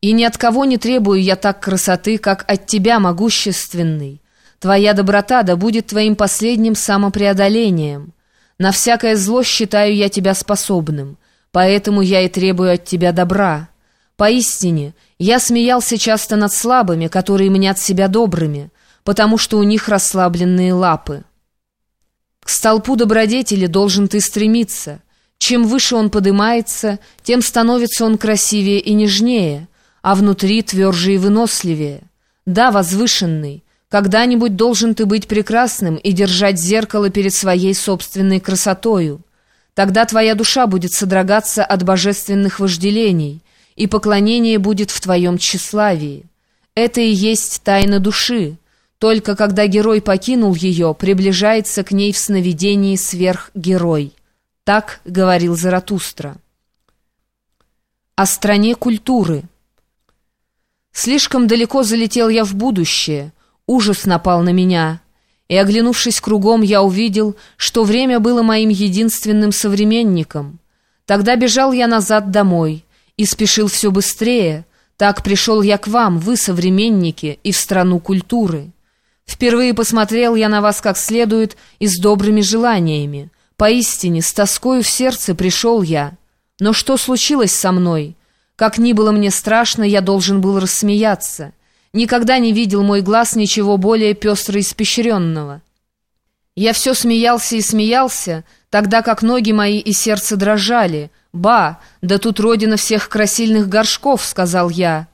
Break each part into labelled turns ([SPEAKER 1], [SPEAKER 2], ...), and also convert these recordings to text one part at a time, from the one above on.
[SPEAKER 1] И ни от кого не требую я так красоты, как от тебя, могущественный. Твоя доброта да будет твоим последним самопреодолением. На всякое зло считаю я тебя способным, поэтому я и требую от тебя добра. Поистине, я смеялся часто над слабыми, которые мнят себя добрыми, потому что у них расслабленные лапы. К столпу добродетели должен ты стремиться. Чем выше он поднимается, тем становится он красивее и нежнее, а внутри тверже и выносливее. Да, возвышенный, когда-нибудь должен ты быть прекрасным и держать зеркало перед своей собственной красотою. Тогда твоя душа будет содрогаться от божественных вожделений, и поклонение будет в твоем тщеславии. Это и есть тайна души. Только когда герой покинул ее, приближается к ней в сновидении сверхгерой. Так говорил Заратустра. О стране культуры. Слишком далеко залетел я в будущее. Ужас напал на меня. И, оглянувшись кругом, я увидел, что время было моим единственным современником. Тогда бежал я назад домой и спешил все быстрее. Так пришел я к вам, вы, современники, и в страну культуры. Впервые посмотрел я на вас как следует и с добрыми желаниями. Поистине, с тоскою в сердце пришел я. Но что случилось со мной? Как ни было мне страшно, я должен был рассмеяться. Никогда не видел мой глаз ничего более пестро испещренного. Я все смеялся и смеялся, тогда как ноги мои и сердце дрожали. «Ба, да тут родина всех красильных горшков», — сказал я.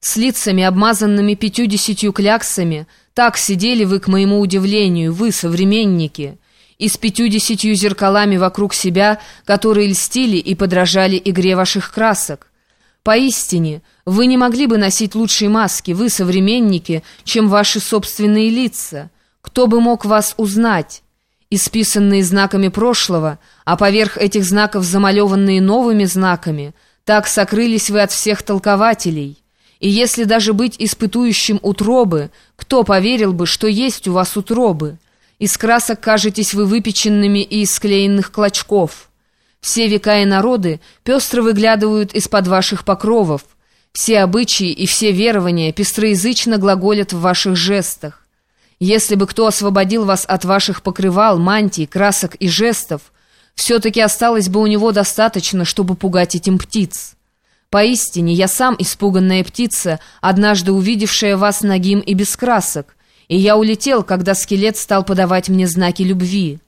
[SPEAKER 1] С лицами, обмазанными пятьюдесятью кляксами, так сидели вы, к моему удивлению, вы, современники, и с пятьюдесятью зеркалами вокруг себя, которые льстили и подражали игре ваших красок. Поистине, вы не могли бы носить лучшие маски, вы, современники, чем ваши собственные лица. Кто бы мог вас узнать? Исписанные знаками прошлого, а поверх этих знаков замалеванные новыми знаками, так сокрылись вы от всех толкователей. И если даже быть испытующим утробы, кто поверил бы, что есть у вас утробы? Из красок кажетесь вы выпеченными и из склеенных клочков». Все века и народы пестро выглядывают из-под ваших покровов. Все обычаи и все верования пестроязычно глаголят в ваших жестах. Если бы кто освободил вас от ваших покрывал, мантий, красок и жестов, все-таки осталось бы у него достаточно, чтобы пугать этим птиц. Поистине, я сам испуганная птица, однажды увидевшая вас нагим и без красок, и я улетел, когда скелет стал подавать мне знаки любви»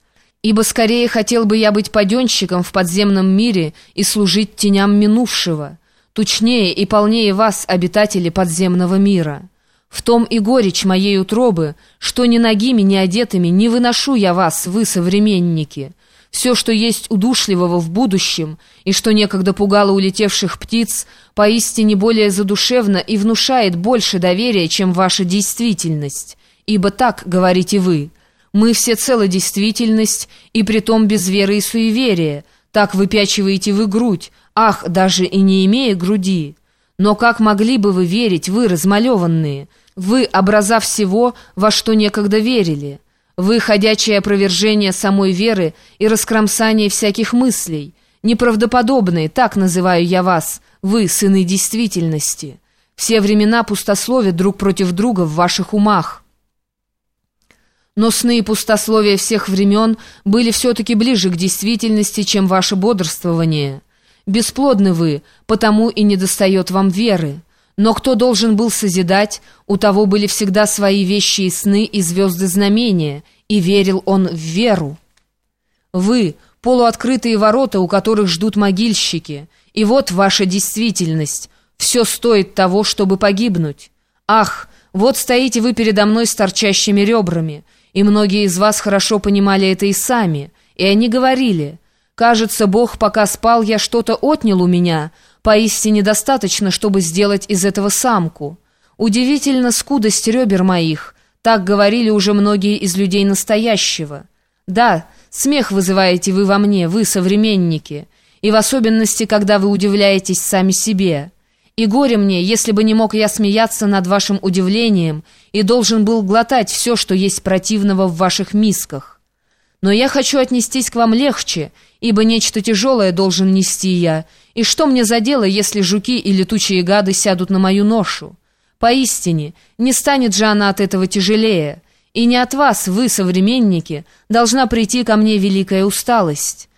[SPEAKER 1] ибо скорее хотел бы я быть паденщиком в подземном мире и служить теням минувшего, тучнее и полнее вас, обитатели подземного мира. В том и горечь моей утробы, что ни ногими, ни одетыми не выношу я вас, вы, современники. Все, что есть удушливого в будущем, и что некогда пугало улетевших птиц, поистине более задушевно и внушает больше доверия, чем ваша действительность. Ибо так, говорите вы, — мы все цело действительность, и притом без веры и суеверия. Так выпячиваете вы грудь, ах, даже и не имея груди. Но как могли бы вы верить, вы, размалеванные? Вы, образа всего, во что некогда верили. Вы, ходячее опровержение самой веры и раскромсание всяких мыслей. Неправдоподобные, так называю я вас, вы, сыны действительности. Все времена пустословят друг против друга в ваших умах. Но сны и пустословия всех времен были все-таки ближе к действительности, чем ваше бодрствование. Бесплодны вы, потому и недостает вам веры. Но кто должен был созидать, у того были всегда свои вещи и сны и звезды знамения, и верил он в веру. Вы — полуоткрытые ворота, у которых ждут могильщики, и вот ваша действительность. Все стоит того, чтобы погибнуть. Ах, вот стоите вы передо мной с торчащими ребрами, и многие из вас хорошо понимали это и сами, и они говорили, «Кажется, Бог, пока спал, я что-то отнял у меня, поистине достаточно, чтобы сделать из этого самку. Удивительно скудость ребер моих», так говорили уже многие из людей настоящего. Да, смех вызываете вы во мне, вы, современники, и в особенности, когда вы удивляетесь сами себе». И горе мне, если бы не мог я смеяться над вашим удивлением и должен был глотать все, что есть противного в ваших мисках. Но я хочу отнестись к вам легче, ибо нечто тяжелое должен нести я, И что мне за дело, если жуки и летучие гады сядут на мою ношу? Поистине, не станет же она от этого тяжелее. И не от вас, вы, современники, должна прийти ко мне великая усталость».